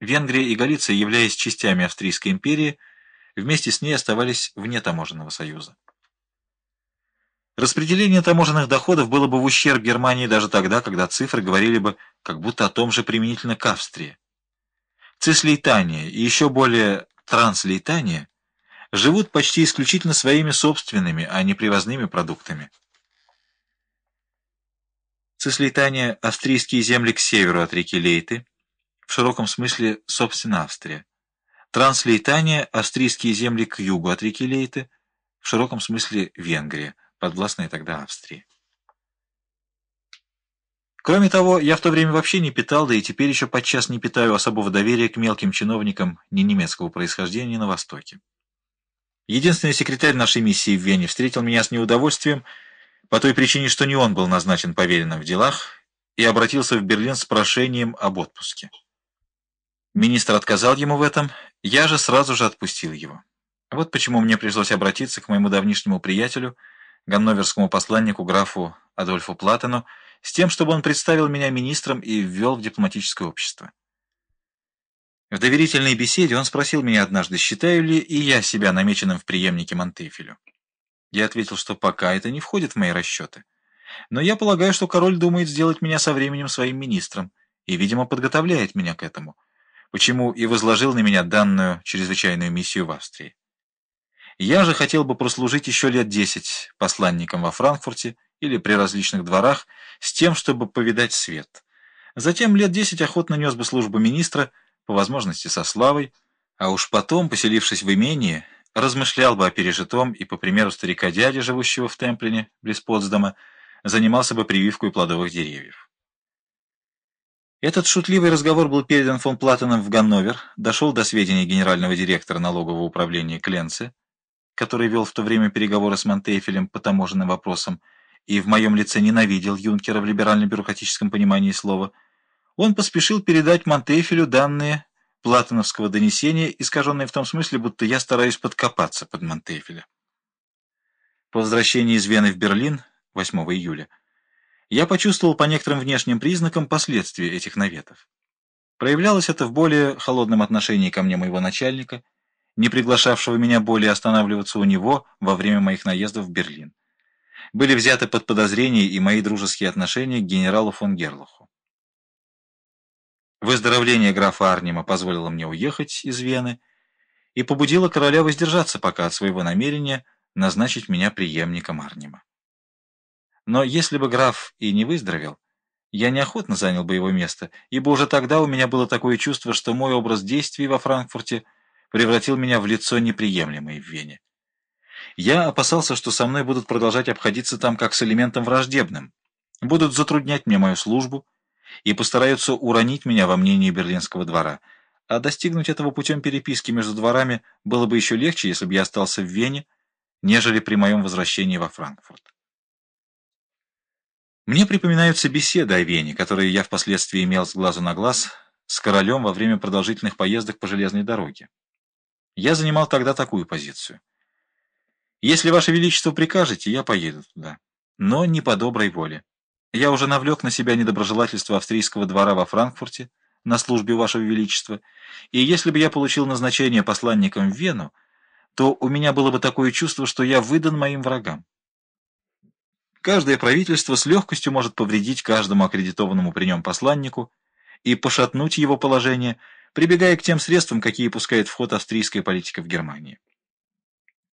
Венгрия и Галиция, являясь частями Австрийской империи, вместе с ней оставались вне таможенного союза. Распределение таможенных доходов было бы в ущерб Германии даже тогда, когда цифры говорили бы как будто о том же применительно к Австрии. Цислейтания и еще более Транслейтания живут почти исключительно своими собственными, а не привозными продуктами. Цислейтания – австрийские земли к северу от реки Лейты, в широком смысле, собственно, Австрия. Транслейтания – австрийские земли к югу от реки Лейты, в широком смысле Венгрия, подвластная тогда Австрии. Кроме того, я в то время вообще не питал, да и теперь еще подчас не питаю особого доверия к мелким чиновникам ни немецкого происхождения, ни на Востоке. Единственный секретарь нашей миссии в Вене встретил меня с неудовольствием по той причине, что не он был назначен поверенным в делах и обратился в Берлин с прошением об отпуске. Министр отказал ему в этом, я же сразу же отпустил его. Вот почему мне пришлось обратиться к моему давнишнему приятелю, ганноверскому посланнику графу Адольфу Платону, с тем, чтобы он представил меня министром и ввел в дипломатическое общество. В доверительной беседе он спросил меня однажды, считаю ли и я себя намеченным в преемнике Монтефелю. Я ответил, что пока это не входит в мои расчеты. Но я полагаю, что король думает сделать меня со временем своим министром и, видимо, подготовляет меня к этому почему и возложил на меня данную чрезвычайную миссию в Австрии. Я же хотел бы прослужить еще лет десять посланником во Франкфурте или при различных дворах с тем, чтобы повидать свет. Затем лет десять охотно нес бы службу министра, по возможности со славой, а уж потом, поселившись в имении, размышлял бы о пережитом и, по примеру старика-дяди, живущего в Темплине, близ Потсдама, занимался бы прививкой плодовых деревьев. Этот шутливый разговор был передан фон Платоном в Ганновер, дошел до сведения генерального директора налогового управления Кленце, который вел в то время переговоры с Монтефелем по таможенным вопросам и в моем лице ненавидел юнкера в либерально-бюрократическом понимании слова. Он поспешил передать Монтефелю данные платоновского донесения, искаженные в том смысле, будто я стараюсь подкопаться под Монтефеля. По возвращении из Вены в Берлин 8 июля я почувствовал по некоторым внешним признакам последствия этих наветов. Проявлялось это в более холодном отношении ко мне моего начальника, не приглашавшего меня более останавливаться у него во время моих наездов в Берлин. Были взяты под подозрение и мои дружеские отношения к генералу фон Герлаху. Выздоровление графа Арнима позволило мне уехать из Вены и побудило короля воздержаться пока от своего намерения назначить меня преемником Арнима. Но если бы граф и не выздоровел, я неохотно занял бы его место, ибо уже тогда у меня было такое чувство, что мой образ действий во Франкфурте превратил меня в лицо неприемлемое в Вене. Я опасался, что со мной будут продолжать обходиться там как с элементом враждебным, будут затруднять мне мою службу и постараются уронить меня во мнении берлинского двора, а достигнуть этого путем переписки между дворами было бы еще легче, если бы я остался в Вене, нежели при моем возвращении во Франкфурт. Мне припоминаются беседы о Вене, которые я впоследствии имел с глазу на глаз с королем во время продолжительных поездок по железной дороге. Я занимал тогда такую позицию. Если Ваше Величество прикажете, я поеду туда, но не по доброй воле. Я уже навлек на себя недоброжелательство австрийского двора во Франкфурте на службе Вашего Величества, и если бы я получил назначение посланником в Вену, то у меня было бы такое чувство, что я выдан моим врагам. Каждое правительство с легкостью может повредить каждому аккредитованному при нем посланнику и пошатнуть его положение, прибегая к тем средствам, какие пускает в ход австрийская политика в Германии.